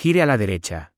Gire a la derecha.